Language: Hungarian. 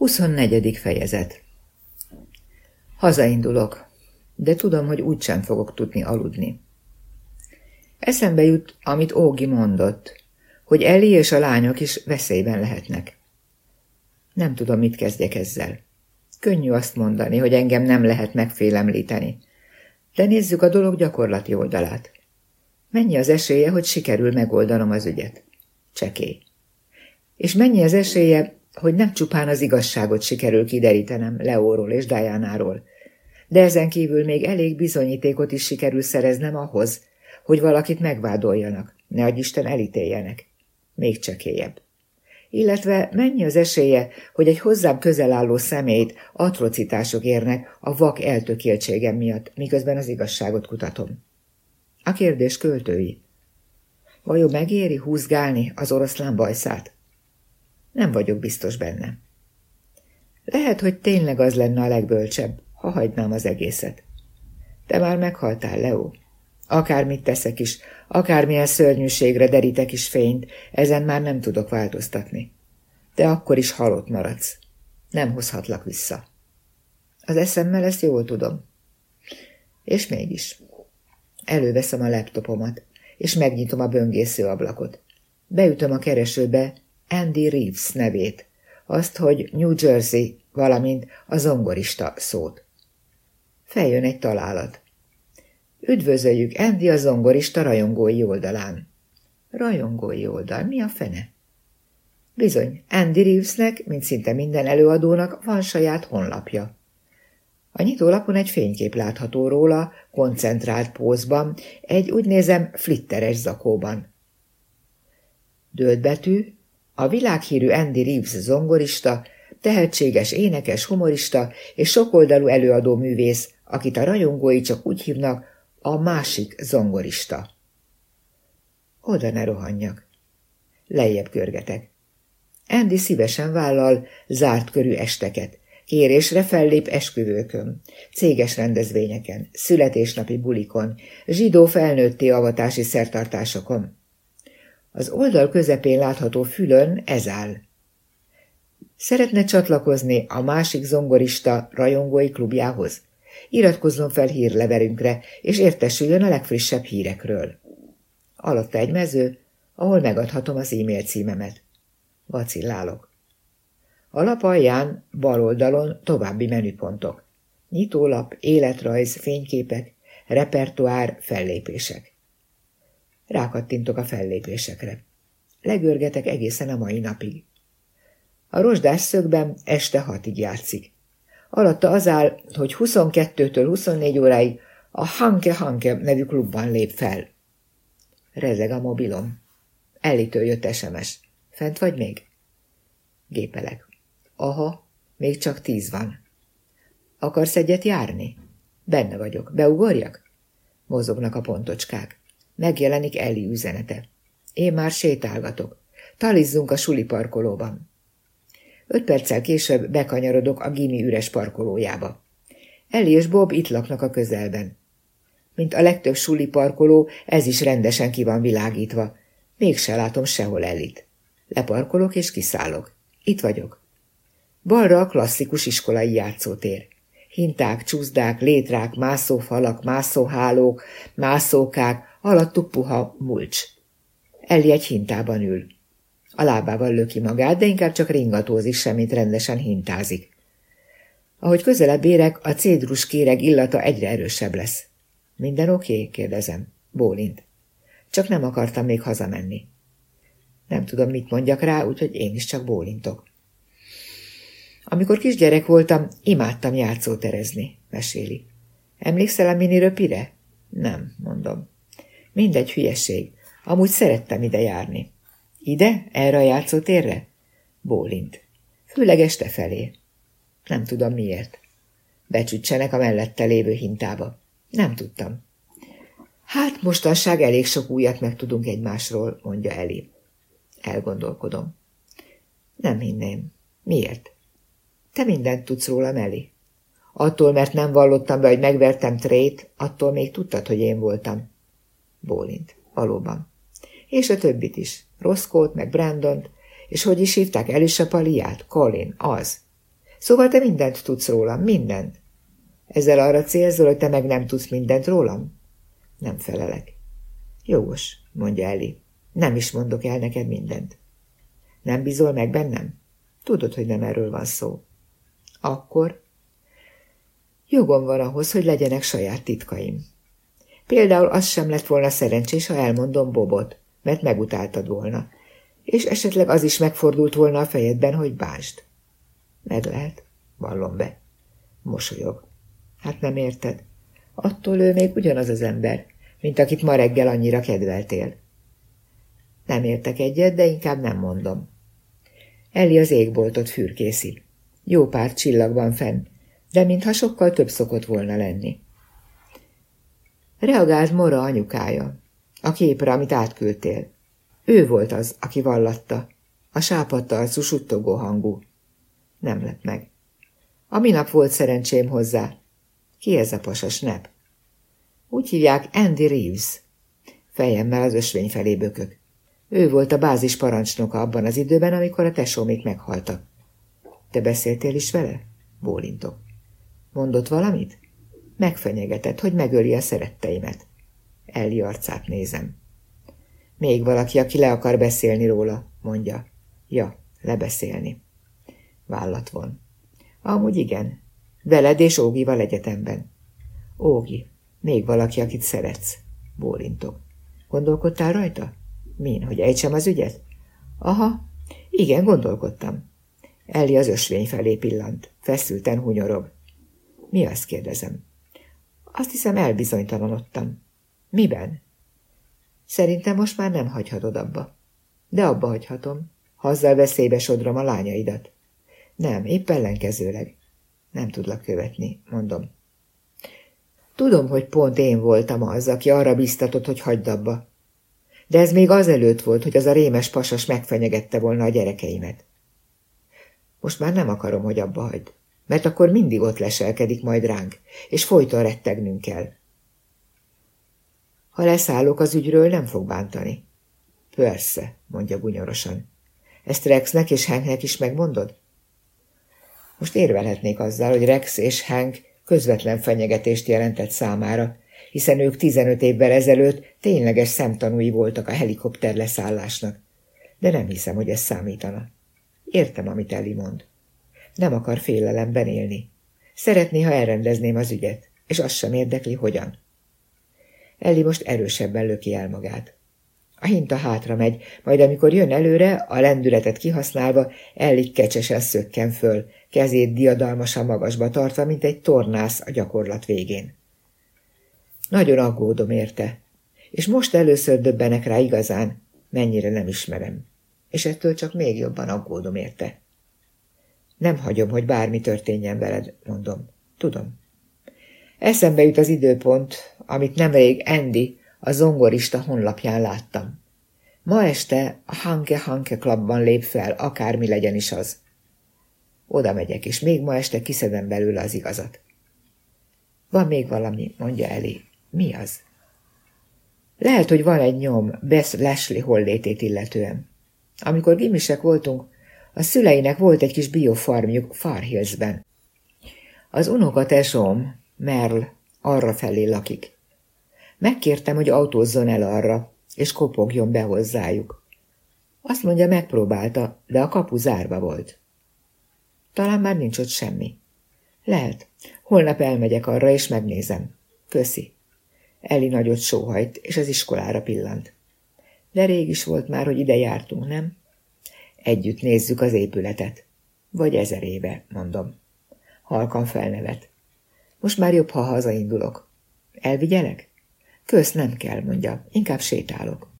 24. fejezet Hazaindulok, de tudom, hogy úgysem fogok tudni aludni. Eszembe jut, amit Ógi mondott, hogy Eli és a lányok is veszélyben lehetnek. Nem tudom, mit kezdjek ezzel. Könnyű azt mondani, hogy engem nem lehet megfélemlíteni. De nézzük a dolog gyakorlati oldalát. Mennyi az esélye, hogy sikerül megoldanom az ügyet? Csekély. És mennyi az esélye, hogy nem csupán az igazságot sikerül kiderítenem Leóról és Diánáról, de ezen kívül még elég bizonyítékot is sikerül szereznem ahhoz, hogy valakit megvádoljanak, ne adj Isten elítéljenek. Még csekélyebb. Illetve mennyi az esélye, hogy egy hozzám közel álló személyt atrocitások érnek a vak eltökéltségem miatt, miközben az igazságot kutatom. A kérdés költői. Vajon megéri húzgálni az oroszlán bajszát? Nem vagyok biztos benne. Lehet, hogy tényleg az lenne a legbölcsebb, ha hagynám az egészet. Te már meghaltál, Leo. Akármit teszek is, akármilyen szörnyűségre derítek is fényt, ezen már nem tudok változtatni. De akkor is halott maradsz. Nem hozhatlak vissza. Az eszemmel ezt jól tudom. És mégis. Előveszem a laptopomat, és megnyitom a böngésző ablakot. Beütöm a keresőbe Andy Reeves nevét, azt, hogy New Jersey, valamint a zongorista szót. Feljön egy találat. Üdvözöljük Andy a zongorista rajongói oldalán. Rajongói oldal, mi a fene? Bizony, Andy Reevesnek, mint szinte minden előadónak, van saját honlapja. A nyitólapon egy fénykép látható róla, koncentrált pózban, egy úgy nézem flitteres zakóban. Dőlt betű, a világhírű Andy Reeves zongorista, tehetséges énekes, humorista és sokoldalú előadó művész, akit a rajongói csak úgy hívnak, a másik zongorista. Oda ne rohanjak. Lejjebb görgetek. Andy szívesen vállal zárt körű esteket. Kérésre fellép esküvőkön, céges rendezvényeken, születésnapi bulikon, zsidó felnőtté avatási szertartásokon. Az oldal közepén látható fülön ez áll. Szeretne csatlakozni a másik zongorista rajongói klubjához? Iratkozzon fel hírlevelünkre, és értesüljön a legfrissebb hírekről. Alatta egy mező, ahol megadhatom az e-mail címemet. Vacillálok. A lap alján, bal oldalon további menüpontok. Nyitólap, életrajz, fényképek, repertoár, fellépések. Rákattintok a fellépésekre. Legörgetek egészen a mai napig. A rozsdás szögben este hatig játszik. Alatta az áll, hogy 22-től 24 óráig a Hanke Hanke nevű klubban lép fel. Rezeg a mobilom. Elitől jött SMS. Fent vagy még? Gépelek. Aha, még csak tíz van. Akarsz egyet járni? Benne vagyok. Beugorjak? Mozognak a pontocskák. Megjelenik Eli üzenete. Én már sétálgatok. Talizzunk a suli parkolóban. Öt perccel később bekanyarodok a gimi üres parkolójába. Eli és Bob itt laknak a közelben. Mint a legtöbb suli parkoló, ez is rendesen ki van világítva. Mégse látom sehol Elit. Leparkolok és kiszállok. Itt vagyok. Balra a klasszikus iskolai játszótér. Hinták, csúszdák, létrák, mászófalak, mászóhálók, mászókák, alattuk puha mulcs. Elli egy hintában ül. A lábával löki magát, de inkább csak ringatózik, semmit rendesen hintázik. Ahogy közelebb érek, a cédrus kéreg illata egyre erősebb lesz. Minden oké? Okay? kérdezem. Bólint. Csak nem akartam még hazamenni. Nem tudom, mit mondjak rá, úgyhogy én is csak bólintok. Amikor kisgyerek voltam, imádtam játszóterezni, meséli. Emlékszel a mini röpire? Nem, mondom. Mindegy hülyeség. Amúgy szerettem ide járni. Ide? Erre a játszótérre? Bólint. Főleg este felé. Nem tudom miért. Becsütsenek a mellette lévő hintába. Nem tudtam. Hát mostanság elég sok újat megtudunk egymásról, mondja Eli. Elgondolkodom. Nem hinném. Miért? Te mindent tudsz rólam, Eli. Attól, mert nem vallottam be, hogy megvertem Trét, attól még tudtad, hogy én voltam. Bólint. Valóban. És a többit is. Roszkót, meg Brandont, és hogy is hívták Elisa Paliát? Colin, az. Szóval te mindent tudsz rólam, mindent. Ezzel arra célzol, hogy te meg nem tudsz mindent rólam? Nem felelek. Jogos, mondja Eli. Nem is mondok el neked mindent. Nem bízol meg bennem? Tudod, hogy nem erről van szó. Akkor jogom van ahhoz, hogy legyenek saját titkaim. Például az sem lett volna szerencsés, ha elmondom Bobot, mert megutáltad volna, és esetleg az is megfordult volna a fejedben, hogy básd. Meg lehet, vallom be. Mosolyog. Hát nem érted. Attól ő még ugyanaz az ember, mint akit ma reggel annyira kedveltél. Nem értek egyet, de inkább nem mondom. Elli az égboltot fürkészi. Jó pár csillag van fenn, de mintha sokkal több szokott volna lenni. Reagált Mora anyukája, a képre, amit átküldtél. Ő volt az, aki vallatta, a sápadt arcú suttogó hangú. Nem lett meg. A minap volt szerencsém hozzá. Ki ez a pasas nep? Úgy hívják Andy Reeves. Fejemmel az ösvény felé bökök. Ő volt a bázis parancsnoka abban az időben, amikor a tesómék meghaltak. Te beszéltél is vele? Bólintok. Mondott valamit? Megfenyegetett, hogy megöli a szeretteimet. Elli arcát nézem. Még valaki, aki le akar beszélni róla, mondja. Ja, lebeszélni. Vállat von. Amúgy igen. Veled és Ógival egyetemben. Ógi, még valaki, akit szeretsz. Bólintok. Gondolkodtál rajta? Min, hogy ejtsem az ügyet? Aha, igen, gondolkodtam. Elli az ösvény felé pillant. Feszülten hunyorog. Mi azt kérdezem? Azt hiszem elbizonytalanodtam. Miben? Szerintem most már nem hagyhatod abba. De abba hagyhatom, ha azzal veszélybe sodrom a lányaidat. Nem, épp ellenkezőleg. Nem tudlak követni, mondom. Tudom, hogy pont én voltam az, aki arra biztatott, hogy hagyd abba. De ez még azelőtt volt, hogy az a rémes pasas megfenyegette volna a gyerekeimet. Most már nem akarom, hogy abba hagyd, mert akkor mindig ott leselkedik majd ránk, és folyton rettegnünk kell. Ha leszállok az ügyről, nem fog bántani. Persze, mondja gunyorosan. Ezt Rexnek és Hanknek is megmondod? Most érvelhetnék azzal, hogy Rex és Hank közvetlen fenyegetést jelentett számára, hiszen ők 15 évvel ezelőtt tényleges szemtanúi voltak a helikopter leszállásnak. De nem hiszem, hogy ez számítana. Értem, amit Eli mond. Nem akar félelemben élni. Szeretné, ha elrendezném az ügyet, és azt sem érdekli, hogyan. Elli most erősebben löki el magát. A hinta hátra megy, majd amikor jön előre, a lendületet kihasználva, Elli kecsesen szökken föl, kezét diadalmasan magasba tartva, mint egy tornász a gyakorlat végén. Nagyon aggódom érte, és most először döbbenek rá igazán, mennyire nem ismerem, és ettől csak még jobban aggódom érte. Nem hagyom, hogy bármi történjen veled, mondom. Tudom. Eszembe jut az időpont, amit nemrég Andy, a zongorista honlapján láttam. Ma este a Hanke Hanke Clubban lép fel, akármi legyen is az. Oda megyek, és még ma este kiszedem belőle az igazat. Van még valami, mondja Eli. Mi az? Lehet, hogy van egy nyom Bess Leslie hollétét illetően. Amikor gimisek voltunk, a szüleinek volt egy kis biofarmjuk Farhillsben. Az unoka tesóm, Merl, arra felé lakik. Megkértem, hogy autózzon el arra, és kopogjon be hozzájuk. Azt mondja, megpróbálta, de a kapu zárva volt. Talán már nincs ott semmi. Lehet. Holnap elmegyek arra, és megnézem. Köszi. Eli nagyot sóhajt, és az iskolára pillant. De rég is volt már, hogy ide jártunk, nem? Együtt nézzük az épületet. Vagy ezer éve, mondom. Halkan felnevet. Most már jobb, ha hazaindulok. Elvigyelek? Kösz nem kell, mondja, inkább sétálok.